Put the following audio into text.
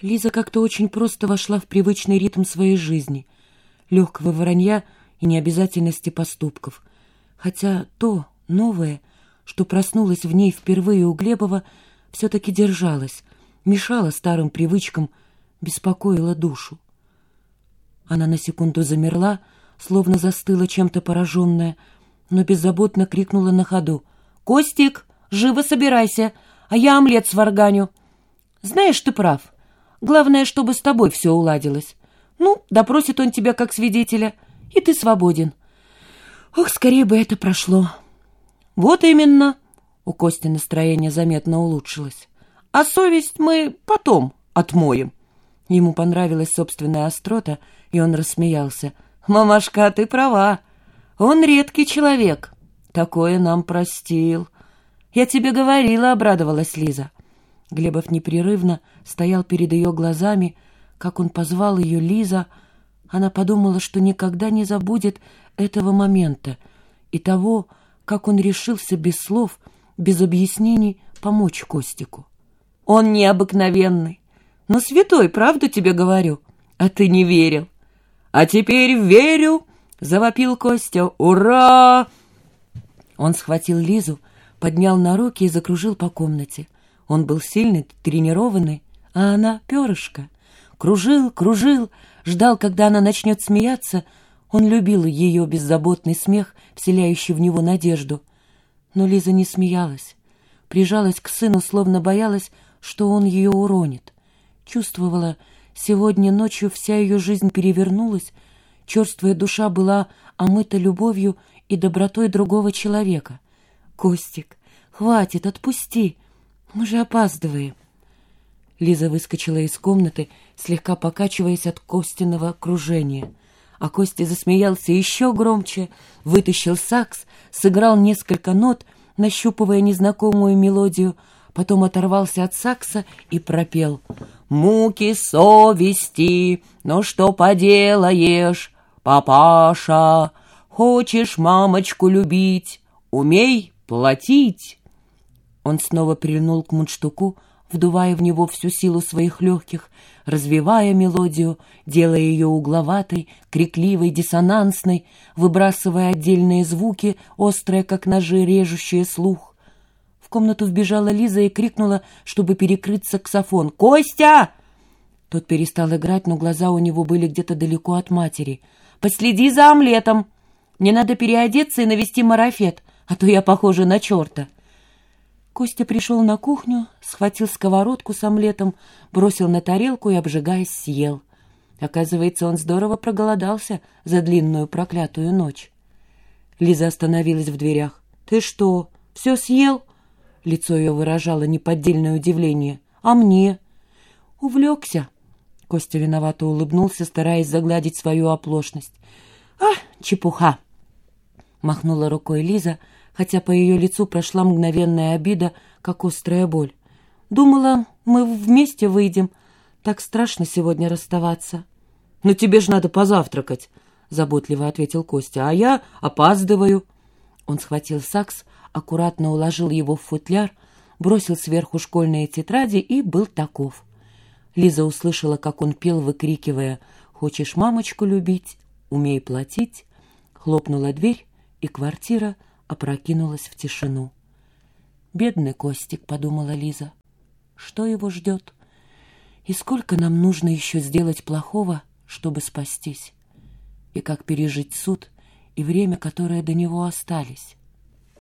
Лиза как-то очень просто вошла в привычный ритм своей жизни, легкого вранья и необязательности поступков. Хотя то, новое, что проснулось в ней впервые у Глебова, все-таки держалось, мешало старым привычкам, беспокоило душу. Она на секунду замерла, словно застыла чем-то пораженная, но беззаботно крикнула на ходу. «Костик, живо собирайся, а я омлет сварганю. Знаешь, ты прав». Главное, чтобы с тобой все уладилось. Ну, допросит он тебя как свидетеля, и ты свободен. Ох, скорее бы это прошло. Вот именно. У Кости настроение заметно улучшилось. А совесть мы потом отмоем. Ему понравилась собственная острота, и он рассмеялся. «Мамашка, ты права. Он редкий человек. Такое нам простил». «Я тебе говорила», — обрадовалась Лиза. Глебов непрерывно стоял перед ее глазами, как он позвал ее Лиза. Она подумала, что никогда не забудет этого момента и того, как он решился без слов, без объяснений помочь Костику. «Он необыкновенный, но святой, правду тебе говорю, а ты не верил». «А теперь верю!» — завопил Костя. «Ура!» Он схватил Лизу, поднял на руки и закружил по комнате. Он был сильный, тренированный, а она — перышко. Кружил, кружил, ждал, когда она начнет смеяться. Он любил ее беззаботный смех, вселяющий в него надежду. Но Лиза не смеялась. Прижалась к сыну, словно боялась, что он ее уронит. Чувствовала, сегодня ночью вся ее жизнь перевернулась, черствая душа была омыта любовью и добротой другого человека. «Костик, хватит, отпусти!» Мы же опаздываем. Лиза выскочила из комнаты, слегка покачиваясь от Костиного кружения. А Костя засмеялся еще громче, вытащил сакс, сыграл несколько нот, нащупывая незнакомую мелодию, потом оторвался от сакса и пропел «Муки совести, но что поделаешь, папаша, хочешь мамочку любить, умей платить». Он снова прильнул к мундштуку, вдувая в него всю силу своих легких, развивая мелодию, делая ее угловатой, крикливой, диссонансной, выбрасывая отдельные звуки, острые, как ножи, режущие слух. В комнату вбежала Лиза и крикнула, чтобы перекрыть саксофон. «Костя!» Тот перестал играть, но глаза у него были где-то далеко от матери. «Последи за омлетом! Мне надо переодеться и навести марафет, а то я похожа на черта!» Костя пришел на кухню, схватил сковородку с омлетом, бросил на тарелку и, обжигаясь, съел. Оказывается, он здорово проголодался за длинную проклятую ночь. Лиза остановилась в дверях. «Ты что, все съел?» Лицо ее выражало неподдельное удивление. «А мне?» «Увлекся». Костя виновато улыбнулся, стараясь загладить свою оплошность. «А, чепуха!» Махнула рукой Лиза, — хотя по ее лицу прошла мгновенная обида, как острая боль. «Думала, мы вместе выйдем. Так страшно сегодня расставаться». «Но тебе же надо позавтракать», — заботливо ответил Костя. «А я опаздываю». Он схватил сакс, аккуратно уложил его в футляр, бросил сверху школьные тетради и был таков. Лиза услышала, как он пел, выкрикивая «Хочешь мамочку любить? Умей платить!» Хлопнула дверь, и квартира — опрокинулась в тишину. «Бедный Костик», — подумала Лиза. «Что его ждет? И сколько нам нужно еще сделать плохого, чтобы спастись? И как пережить суд и время, которое до него остались?»